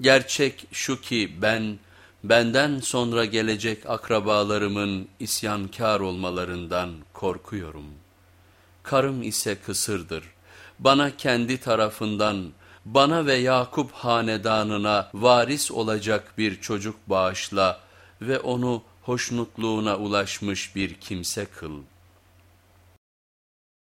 Gerçek şu ki ben benden sonra gelecek akrabalarımın isyankar olmalarından korkuyorum. Karım ise kısırdır. Bana kendi tarafından bana ve Yakup hanedanına varis olacak bir çocuk bağışla ve onu hoşnutluğuna ulaşmış bir kimse kıl.''